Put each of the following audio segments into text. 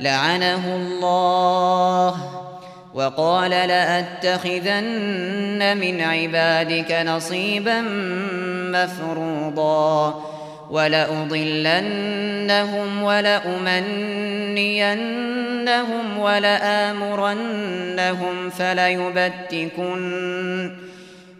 لعنه الله وقال لأتخذن من عبادك نصيبا مفروضا ولأضلنهم ولأمنينهم ولآمرنهم فليبتكن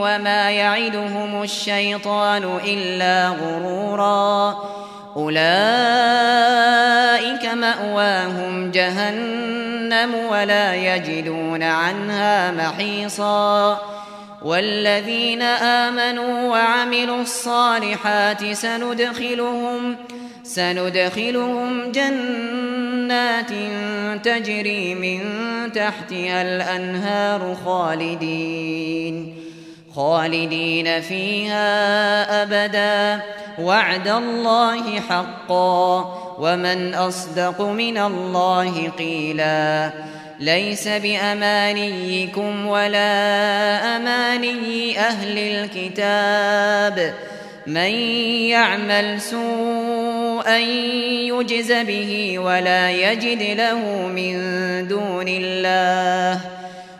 وما يعدهم الشيطان إلا غرورا. أولئك مأواهم جهنم ولا يجدون عنها محيصا. والذين آمنوا وعملوا الصالحات سندخلهم سندخلهم جنات تجري من تحتها الأنهار خالدين. خالدين فيها أبدا وعد الله حقا ومن أصدق من الله قيلا ليس بأمانيكم ولا أماني أهل الكتاب من يعمل سوءا يجز به ولا يجد له من دون الله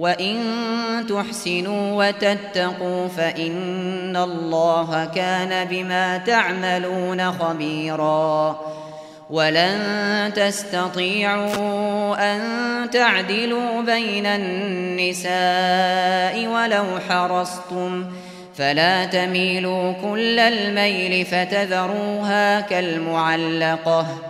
وَإِن تُحْسِنُوا وَتَتَّقُوا فَإِنَّ اللَّهَ كَانَ بِمَا تَعْمَلُونَ خَبِيرًا وَلَن تَسْتَطِيعُوا أَن تَعْدِلُوا بَيْنَ النِّسَاءِ وَلَوْ حَرَصْتُمْ فَلَا تَمِيلُوا كُلَّ الْمَيْلِ فَتَذَرُوهَا كَالْمُعَلَّقَةِ